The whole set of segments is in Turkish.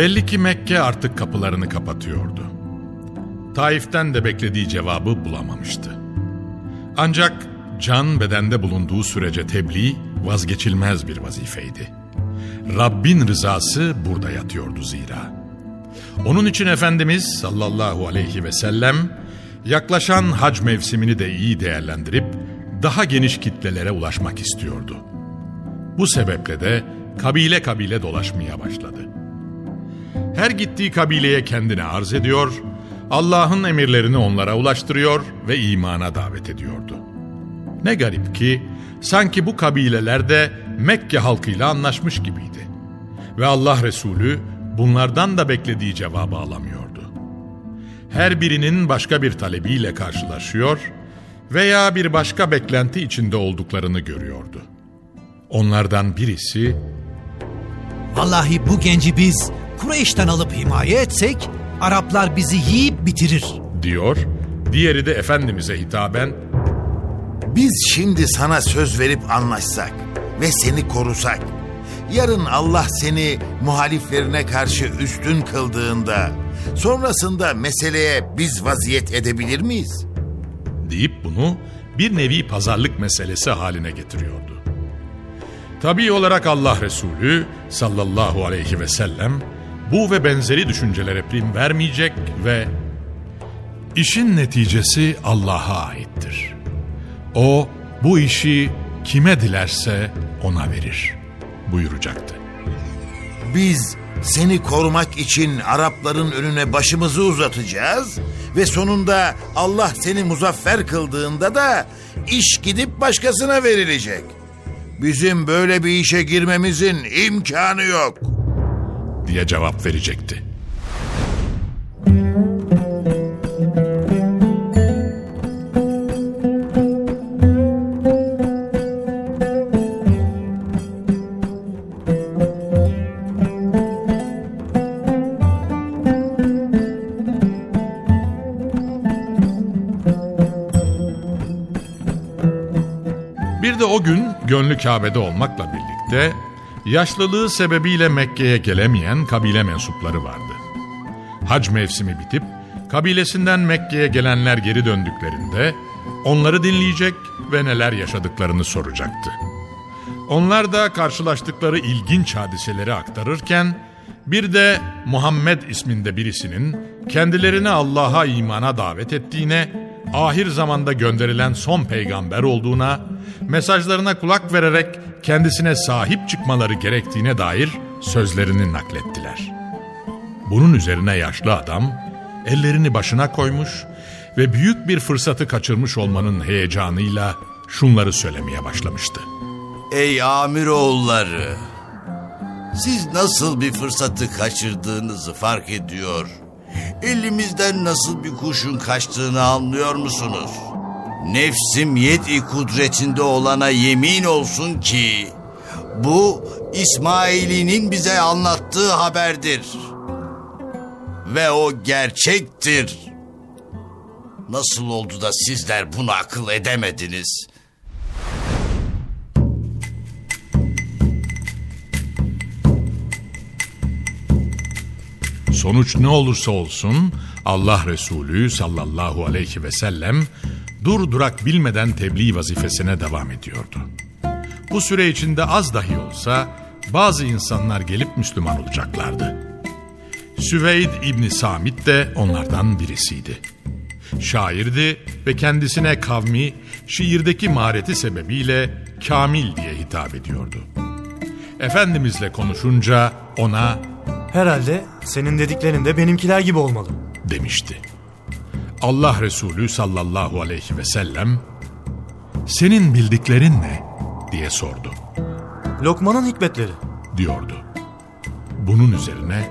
Belli ki Mekke artık kapılarını kapatıyordu. Taif'ten de beklediği cevabı bulamamıştı. Ancak can bedende bulunduğu sürece tebliğ vazgeçilmez bir vazifeydi. Rabbin rızası burada yatıyordu zira. Onun için Efendimiz sallallahu aleyhi ve sellem yaklaşan hac mevsimini de iyi değerlendirip daha geniş kitlelere ulaşmak istiyordu. Bu sebeple de kabile kabile dolaşmaya başladı. Her gittiği kabileye kendini arz ediyor, Allah'ın emirlerini onlara ulaştırıyor ve imana davet ediyordu. Ne garip ki sanki bu kabileler de Mekke halkıyla anlaşmış gibiydi. Ve Allah Resulü bunlardan da beklediği cevabı alamıyordu. Her birinin başka bir talebiyle karşılaşıyor veya bir başka beklenti içinde olduklarını görüyordu. Onlardan birisi Vallahi bu genci biz Kureyş'ten alıp himaye etsek Araplar bizi yiyip bitirir. diyor, diğeri de Efendimiz'e hitaben Biz şimdi sana söz verip anlaşsak ve seni korusak. Yarın Allah seni muhaliflerine karşı üstün kıldığında sonrasında meseleye biz vaziyet edebilir miyiz? deyip bunu bir nevi pazarlık meselesi haline getiriyordu. Tabii olarak Allah Resulü sallallahu aleyhi ve sellem bu ve benzeri düşüncelere prim vermeyecek ve işin neticesi Allah'a aittir. O bu işi kime dilerse ona verir buyuracaktı. Biz seni korumak için Arapların önüne başımızı uzatacağız ve sonunda Allah seni muzaffer kıldığında da iş gidip başkasına verilecek. Bizim böyle bir işe girmemizin imkanı yok. Diye cevap verecekti. Bir de o gün gönlü Kabe'de olmakla birlikte yaşlılığı sebebiyle Mekke'ye gelemeyen kabile mensupları vardı. Hac mevsimi bitip kabilesinden Mekke'ye gelenler geri döndüklerinde onları dinleyecek ve neler yaşadıklarını soracaktı. Onlar da karşılaştıkları ilginç hadiseleri aktarırken bir de Muhammed isminde birisinin kendilerini Allah'a imana davet ettiğine, ahir zamanda gönderilen son peygamber olduğuna, mesajlarına kulak vererek kendisine sahip çıkmaları gerektiğine dair sözlerini naklettiler. Bunun üzerine yaşlı adam ellerini başına koymuş ve büyük bir fırsatı kaçırmış olmanın heyecanıyla şunları söylemeye başlamıştı. Ey amiroğulları! Siz nasıl bir fırsatı kaçırdığınızı fark ediyor. Elimizden nasıl bir kuşun kaçtığını anlıyor musunuz? Nefsim yedi kudretinde olana yemin olsun ki Bu İsmail'inin bize anlattığı haberdir. Ve o gerçektir. Nasıl oldu da sizler bunu akıl edemediniz? Sonuç ne olursa olsun Allah Resulü sallallahu aleyhi ve sellem dur durak bilmeden tebliğ vazifesine devam ediyordu. Bu süre içinde az dahi olsa bazı insanlar gelip Müslüman olacaklardı. Süveyd İbni Samit de onlardan birisiydi. Şairdi ve kendisine kavmi şiirdeki mahareti sebebiyle Kamil diye hitap ediyordu. Efendimizle konuşunca ona Herhalde senin dediklerin de benimkiler gibi olmalı. demişti. Allah Resulü sallallahu aleyhi ve sellem senin bildiklerin ne diye sordu Lokman'ın hikmetleri. diyordu. Bunun üzerine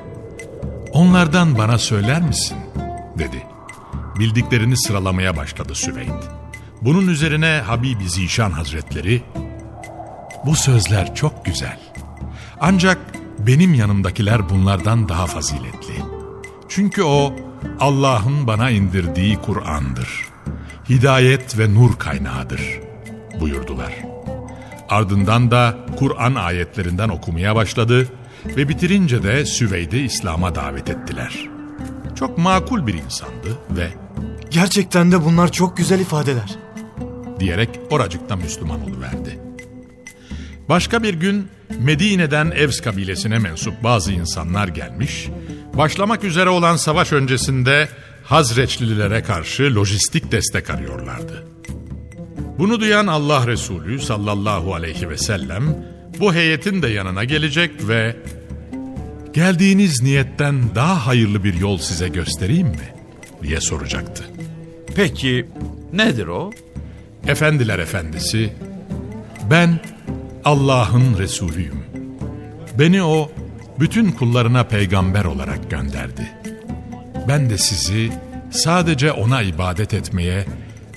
onlardan bana söyler misin dedi. Bildiklerini sıralamaya başladı Süveyd. Bunun üzerine Habibi Zişan Hazretleri bu sözler çok güzel. Ancak benim yanımdakiler bunlardan daha faziletli. Çünkü o Allah'ın bana indirdiği Kur'an'dır. Hidayet ve nur kaynağıdır buyurdular. Ardından da Kur'an ayetlerinden okumaya başladı ve bitirince de Süveyd'i İslam'a davet ettiler. Çok makul bir insandı ve Gerçekten de bunlar çok güzel ifadeler. diyerek oracıkta Müslüman oluverdi. Başka bir gün Medine'den Evs kabilesine mensup bazı insanlar gelmiş, başlamak üzere olan savaş öncesinde Hazreçlilere karşı lojistik destek arıyorlardı. Bunu duyan Allah Resulü sallallahu aleyhi ve sellem bu heyetin de yanına gelecek ve geldiğiniz niyetten daha hayırlı bir yol size göstereyim mi diye soracaktı. Peki nedir o? Efendiler efendisi, ben Allah'ın Resulüyüm. Beni o bütün kullarına peygamber olarak gönderdi. Ben de sizi sadece ona ibadet etmeye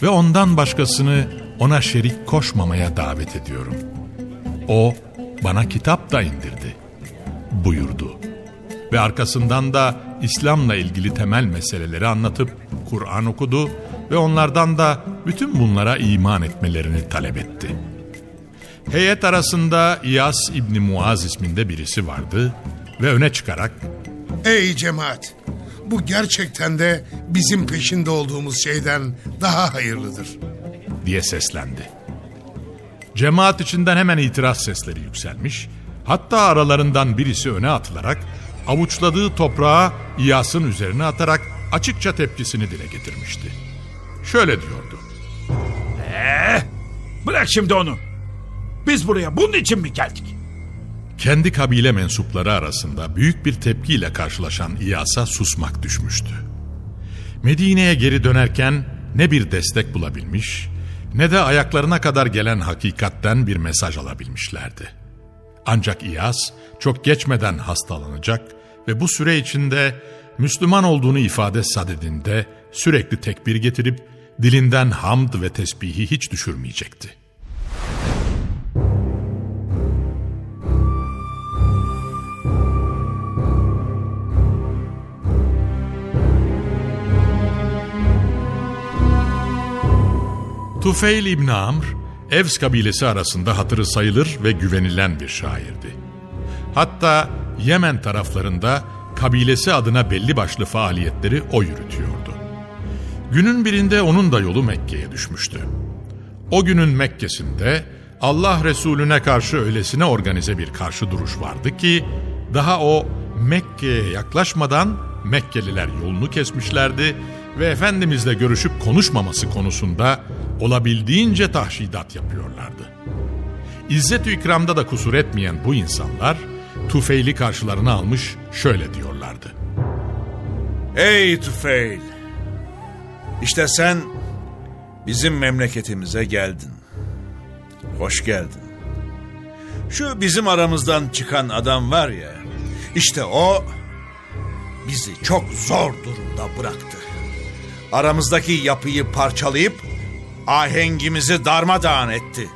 ve ondan başkasını ona şerik koşmamaya davet ediyorum. O bana kitap da indirdi buyurdu. Ve arkasından da İslam'la ilgili temel meseleleri anlatıp Kur'an okudu ve onlardan da bütün bunlara iman etmelerini talep etti. Heyet arasında İyas İbni Muaz isminde birisi vardı ve öne çıkarak Ey cemaat! Bu gerçekten de bizim peşinde olduğumuz şeyden daha hayırlıdır. diye seslendi. Cemaat içinden hemen itiraz sesleri yükselmiş. Hatta aralarından birisi öne atılarak avuçladığı toprağı İyas'ın üzerine atarak açıkça tepkisini dile getirmişti. Şöyle diyordu. Bırak şimdi onu. Biz buraya bunun için mi geldik? Kendi kabile mensupları arasında büyük bir tepkiyle karşılaşan İyas'a susmak düşmüştü. Medine'ye geri dönerken ne bir destek bulabilmiş ne de ayaklarına kadar gelen hakikatten bir mesaj alabilmişlerdi. Ancak İyas çok geçmeden hastalanacak ve bu süre içinde Müslüman olduğunu ifade sadedinde sürekli tekbir getirip dilinden hamd ve tesbihi hiç düşürmeyecekti. Tufeil İbn Amr, Evs kabilesi arasında hatırı sayılır ve güvenilen bir şairdi. Hatta Yemen taraflarında kabilesi adına belli başlı faaliyetleri o yürütüyordu. Günün birinde onun da yolu Mekke'ye düşmüştü. O günün Mekke'sinde Allah Resulüne karşı öylesine organize bir karşı duruş vardı ki daha o Mekke'ye yaklaşmadan Mekkeliler yolunu kesmişlerdi ve Efendimizle görüşüp konuşmaması konusunda olabildiğince tahşidat yapıyorlardı. İzzet-ü ikramda da kusur etmeyen bu insanlar Tufeil'i karşılarına almış şöyle diyorlardı. Ey Tufeil! İşte sen bizim memleketimize geldin. Hoş geldin. Şu bizim aramızdan çıkan adam var ya, işte o bizi çok zor durumda bıraktı. Aramızdaki yapıyı parçalayıp ahengimizi darmadağın etti.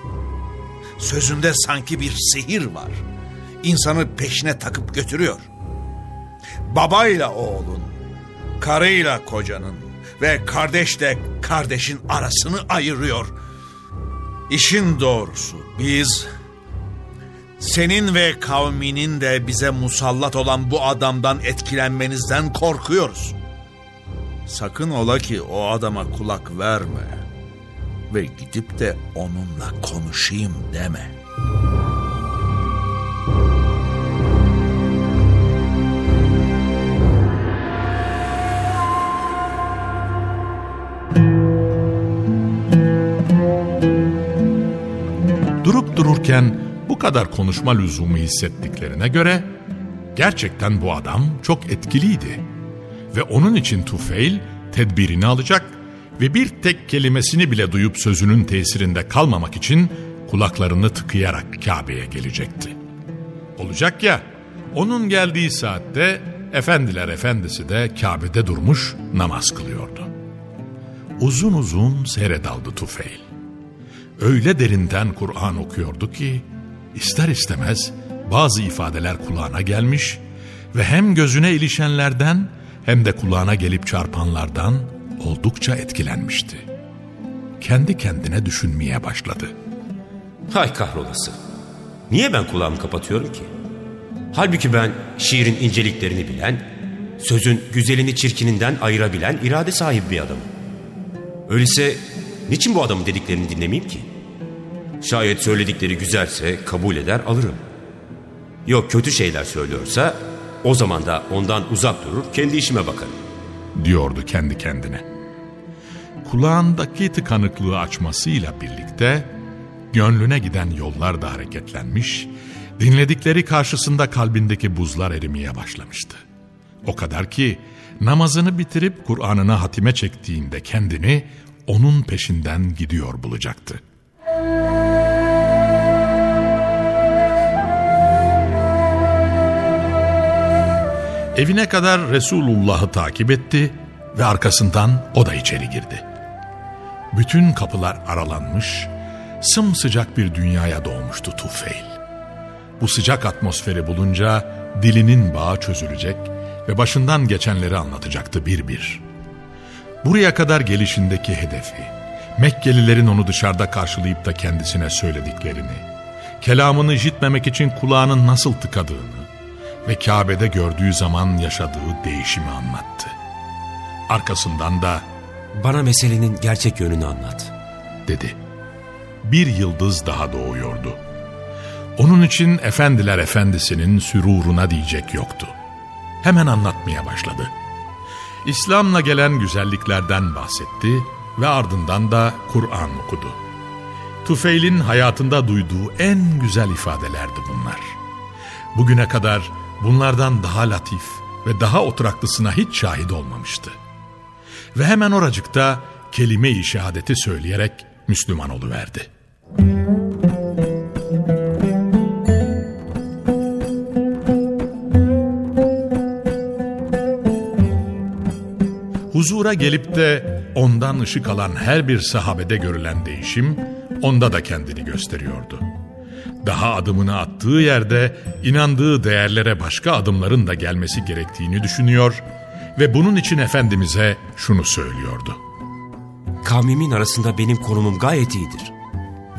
sözünde sanki bir sihir var. İnsanı peşine takıp götürüyor. Babayla oğlun, karıyla kocanın ve kardeşle kardeşin arasını ayırıyor. İşin doğrusu biz senin ve kavminin de bize musallat olan bu adamdan etkilenmenizden korkuyoruz. Sakın ola ki o adama kulak verme ve gidip de onunla konuşayım deme. Durup dururken bu kadar konuşma lüzumu hissettiklerine göre gerçekten bu adam çok etkiliydi. Ve onun için Tufeil tedbirini alacak ve bir tek kelimesini bile duyup sözünün tesirinde kalmamak için kulaklarını tıkayarak Kabe'ye gelecekti. Olacak ya, onun geldiği saatte efendiler efendisi de Kabe'de durmuş namaz kılıyordu. Uzun uzun seyredaldı Tufeil. Öyle derinden Kur'an okuyordu ki ister istemez bazı ifadeler kulağına gelmiş ve hem gözüne ilişenlerden hem de kulağına gelip çarpanlardan oldukça etkilenmişti. Kendi kendine düşünmeye başladı. Hay kahrolası. Niye ben kulağımı kapatıyorum ki? Halbuki ben şiirin inceliklerini bilen, sözün güzelini çirkininden ayırabilen irade sahibi bir adamım. Öyleyse niçin bu adamın dediklerini dinlemeyeyim ki? Şayet söyledikleri güzelse kabul eder alırım. Yok kötü şeyler söylüyorsa o zaman da ondan uzak durur kendi işime bakarım. Diyordu kendi kendine. Kulağındaki tıkanıklığı açmasıyla birlikte gönlüne giden yollar da hareketlenmiş, dinledikleri karşısında kalbindeki buzlar erimeye başlamıştı. O kadar ki namazını bitirip Kur'an'ına hatime çektiğinde kendini onun peşinden gidiyor bulacaktı. Evine kadar Resulullah'ı takip etti ve arkasından o da içeri girdi. Bütün kapılar aralanmış, sımsıcak bir dünyaya doğmuştu Tufeil. Bu sıcak atmosferi bulunca dilinin bağı çözülecek ve başından geçenleri anlatacaktı bir bir. Buraya kadar gelişindeki hedefi, Mekkelilerin onu dışarıda karşılayıp da kendisine söylediklerini, kelamını işitmemek için kulağının nasıl tıkadığını ve Kabe'de gördüğü zaman yaşadığı değişimi anlattı. Arkasından da Bana meselenin gerçek yönünü anlat. dedi. Bir yıldız daha doğuyordu. Onun için efendiler efendisinin süruruna diyecek yoktu. Hemen anlatmaya başladı. İslam'la gelen güzelliklerden bahsetti ve ardından da Kur'an okudu. Tufeil'in hayatında duyduğu en güzel ifadelerdi bunlar. Bugüne kadar bunlardan daha latif ve daha oturaklısına hiç şahit olmamıştı. Ve hemen oracıkta kelime-i şehadeti söyleyerek Müslüman oluverdi. Huzura gelip de ondan ışık alan her bir sahabede görülen değişim onda da kendini gösteriyordu. Daha adımını attığı yerde inandığı değerlere başka adımların da gelmesi gerektiğini düşünüyor ve bunun için Efendimiz'e şunu söylüyordu. Kavmimin arasında benim konumum gayet iyidir.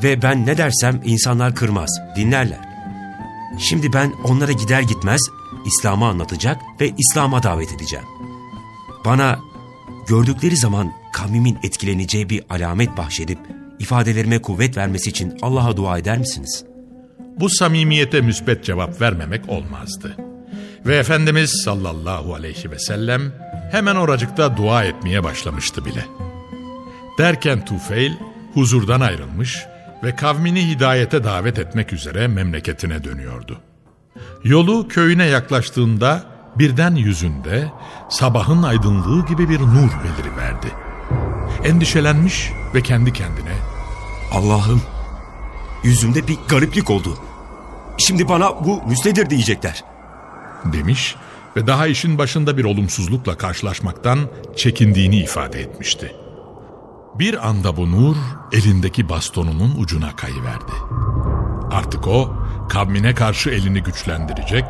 Ve ben ne dersem insanlar kırmaz, dinlerler. Şimdi ben onlara gider gitmez İslam'ı anlatacak ve İslam'a davet edeceğim. Bana gördükleri zaman kavmimin etkileneceği bir alamet bahşedip ifadelerime kuvvet vermesi için Allah'a dua eder misiniz? Bu samimiyete müsbet cevap vermemek olmazdı. Ve Efendimiz sallallahu aleyhi ve sellem hemen oracıkta dua etmeye başlamıştı bile. Derken Tufeil huzurdan ayrılmış ve kavmini hidayete davet etmek üzere memleketine dönüyordu. Yolu köyüne yaklaştığında birden yüzünde sabahın aydınlığı gibi bir nur beliriverdi. Endişelenmiş ve kendi kendine Allah'ım yüzümde bir gariplik oldu. Şimdi bana bu müstedir diyecekler. demiş ve daha işin başında bir olumsuzlukla karşılaşmaktan çekindiğini ifade etmişti. Bir anda bu nur elindeki bastonunun ucuna kayıverdi. Artık o kavmine karşı elini güçlendirecek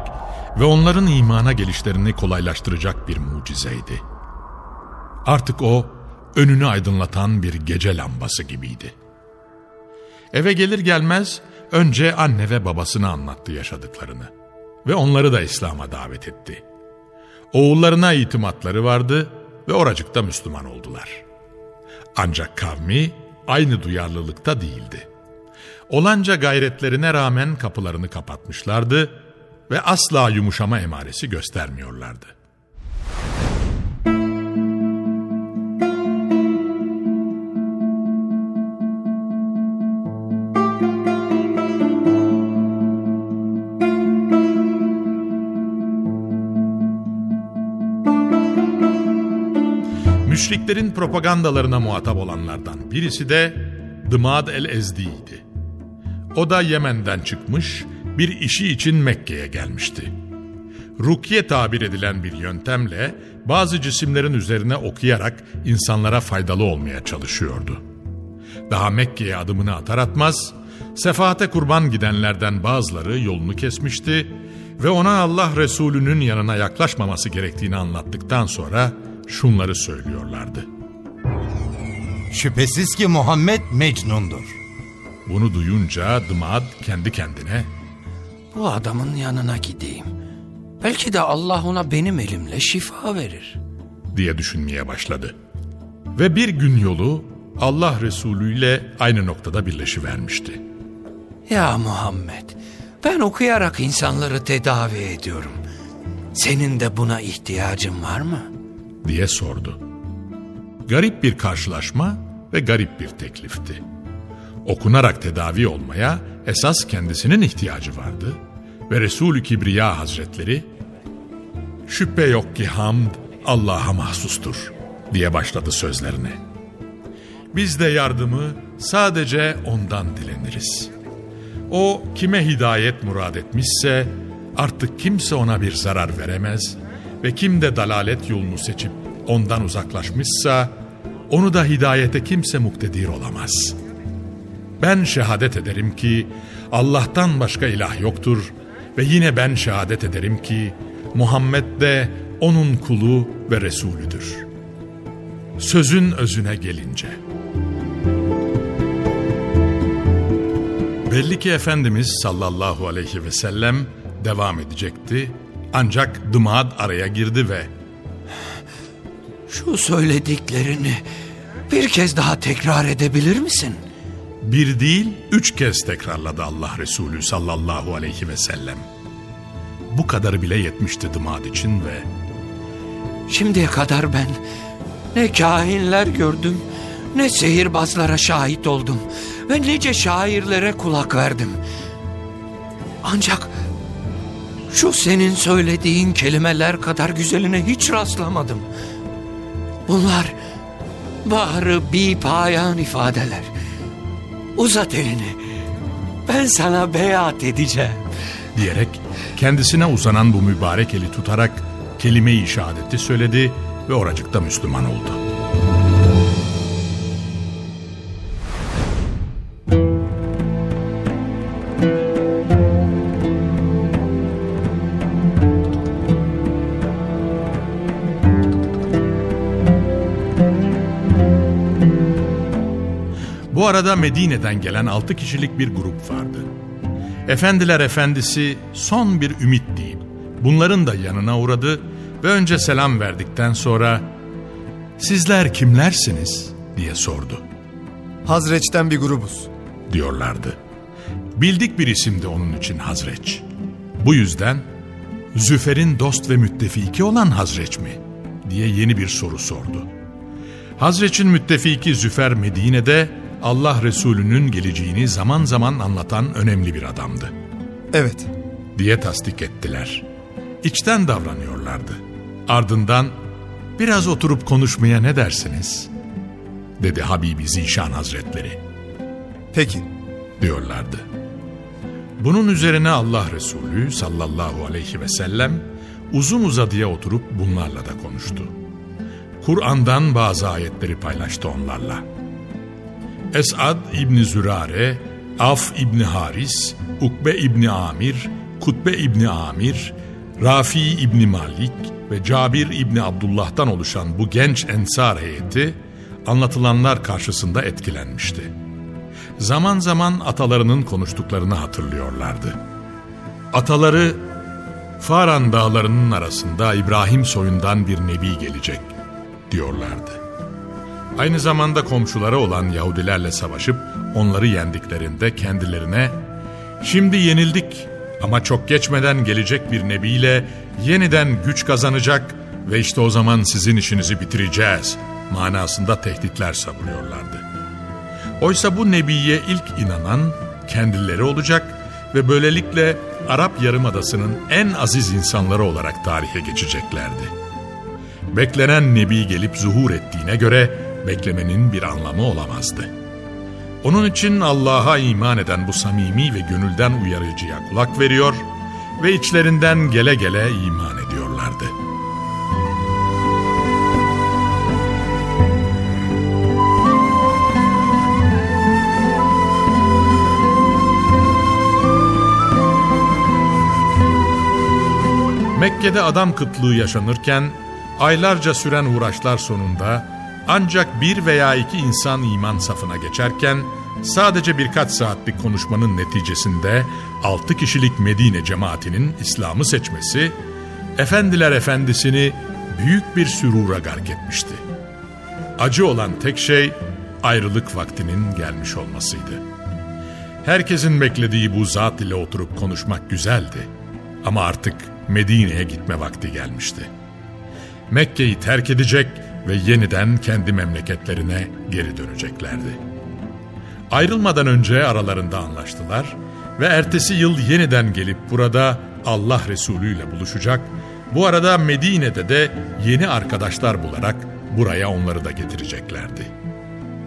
ve onların imana gelişlerini kolaylaştıracak bir mucizeydi. Artık o önünü aydınlatan bir gece lambası gibiydi. Eve gelir gelmez önce anne ve babasına anlattı yaşadıklarını ve onları da İslam'a davet etti. Oğullarına itimatları vardı ve oracıkta Müslüman oldular. Ancak kavmi aynı duyarlılıkta değildi. Olanca gayretlerine rağmen kapılarını kapatmışlardı ve asla yumuşama emaresi göstermiyorlardı. Müşriklerin propagandalarına muhatap olanlardan birisi de Dımad el-Ezdi'ydi. O da Yemen'den çıkmış, bir işi için Mekke'ye gelmişti. Rukiye tabir edilen bir yöntemle bazı cisimlerin üzerine okuyarak insanlara faydalı olmaya çalışıyordu. Daha Mekke'ye adımını atar atmaz, sefaate kurban gidenlerden bazıları yolunu kesmişti ve ona Allah Resulü'nün yanına yaklaşmaması gerektiğini anlattıktan sonra şunları söylüyorlardı. Şüphesiz ki Muhammed Mecnun'dur. Bunu duyunca Dımad kendi kendine Bu adamın yanına gideyim. Belki de Allah ona benim elimle şifa verir. diye düşünmeye başladı. Ve bir gün yolu Allah Resulü ile aynı noktada birleşivermişti. Ya Muhammed, ben okuyarak insanları tedavi ediyorum. Senin de buna ihtiyacın var mı? Diye sordu. Garip bir karşılaşma ve garip bir teklifti. Okunarak tedavi olmaya esas kendisinin ihtiyacı vardı ve Resulü Kibriya Hazretleri şüphe yok ki hamd Allah'a mahsustur diye başladı sözlerine. Biz de yardımı sadece ondan dileniriz. O kime hidayet murad etmişse artık kimse ona bir zarar veremez ve kim de dalalet yolunu seçip ondan uzaklaşmışsa onu da hidayete kimse muktedir olamaz. Ben şehadet ederim ki Allah'tan başka ilah yoktur ve yine ben şehadet ederim ki Muhammed de onun kulu ve Resulüdür. Sözün özüne gelince. Belli ki Efendimiz sallallahu aleyhi ve sellem devam edecekti. Ancak Dımad araya girdi ve Şu söylediklerini bir kez daha tekrar edebilir misin? bir değil üç kez tekrarladı Allah Resulü sallallahu aleyhi ve sellem. Bu kadarı bile yetmişti Dımad için ve Şimdiye kadar ben ne kahinler gördüm, ne sihirbazlara şahit oldum ve nice şairlere kulak verdim. Ancak şu senin söylediğin kelimeler kadar güzeline hiç rastlamadım. Bunlar baharı bir payan ifadeler. Uzat elini. Ben sana beyat edeceğim. diyerek kendisine uzanan bu mübarek eli tutarak kelime-i şehadeti söyledi ve oracıkta Müslüman oldu. Bu arada Medine'den gelen altı kişilik bir grup vardı. Efendiler efendisi son bir ümit deyip bunların da yanına uğradı ve önce selam verdikten sonra sizler kimlersiniz diye sordu Hazreç'ten bir grubuz. diyorlardı. Bildik bir isimdi onun için Hazreç. Bu yüzden Züfer'in dost ve müttefiki olan Hazreç mi diye yeni bir soru sordu. Hazreç'in müttefiki Züfer Medine'de Allah Resulü'nün geleceğini zaman zaman anlatan önemli bir adamdı. Evet. diye tasdik ettiler. İçten davranıyorlardı. Ardından biraz oturup konuşmaya ne dersiniz? dedi Habibi Zişan Hazretleri Peki. diyorlardı. Bunun üzerine Allah Resulü sallallahu aleyhi ve sellem uzun uzadıya oturup bunlarla da konuştu. Kur'an'dan bazı ayetleri paylaştı onlarla. Esad İbni Zürare Af İbni Haris, Ukbe İbni Amir, Kutbe İbni Amir, Rafi İbni Malik ve Cabir İbni Abdullah'tan oluşan bu genç ensar heyeti anlatılanlar karşısında etkilenmişti. Zaman zaman atalarının konuştuklarını hatırlıyorlardı. Ataları Faran dağlarının arasında İbrahim soyundan bir nebi gelecek diyorlardı. Aynı zamanda komşuları olan Yahudilerle savaşıp onları yendiklerinde kendilerine şimdi yenildik ama çok geçmeden gelecek bir nebiyle yeniden güç kazanacak ve işte o zaman sizin işinizi bitireceğiz manasında tehditler savuruyorlardı. Oysa bu nebiye ilk inanan kendileri olacak ve böylelikle Arap Yarımadası'nın en aziz insanları olarak tarihe geçeceklerdi. Beklenen nebi gelip zuhur ettiğine göre beklemenin bir anlamı olamazdı. Onun için Allah'a iman eden bu samimi ve gönülden uyarıcıya kulak veriyor ve içlerinden gele gele iman ediyorlardı. Mekke'de adam kıtlığı yaşanırken aylarca süren uğraşlar sonunda ancak bir veya iki insan iman safına geçerken sadece birkaç saatlik konuşmanın neticesinde altı kişilik Medine cemaatinin İslam'ı seçmesi, Efendiler Efendisi'ni büyük bir sürura gark etmişti. Acı olan tek şey ayrılık vaktinin gelmiş olmasıydı. Herkesin beklediği bu zat ile oturup konuşmak güzeldi. Ama artık Medine'ye gitme vakti gelmişti. Mekke'yi terk edecek ve yeniden kendi memleketlerine geri döneceklerdi. Ayrılmadan önce aralarında anlaştılar ve ertesi yıl yeniden gelip burada Allah Resulü ile buluşacak, bu arada Medine'de de yeni arkadaşlar bularak buraya onları da getireceklerdi.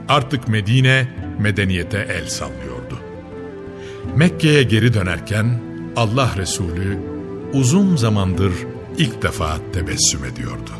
Artık Medine medeniyete el sallıyordu. Mekke'ye geri dönerken Allah Resulü uzun zamandır ilk defa tebessüm ediyordu.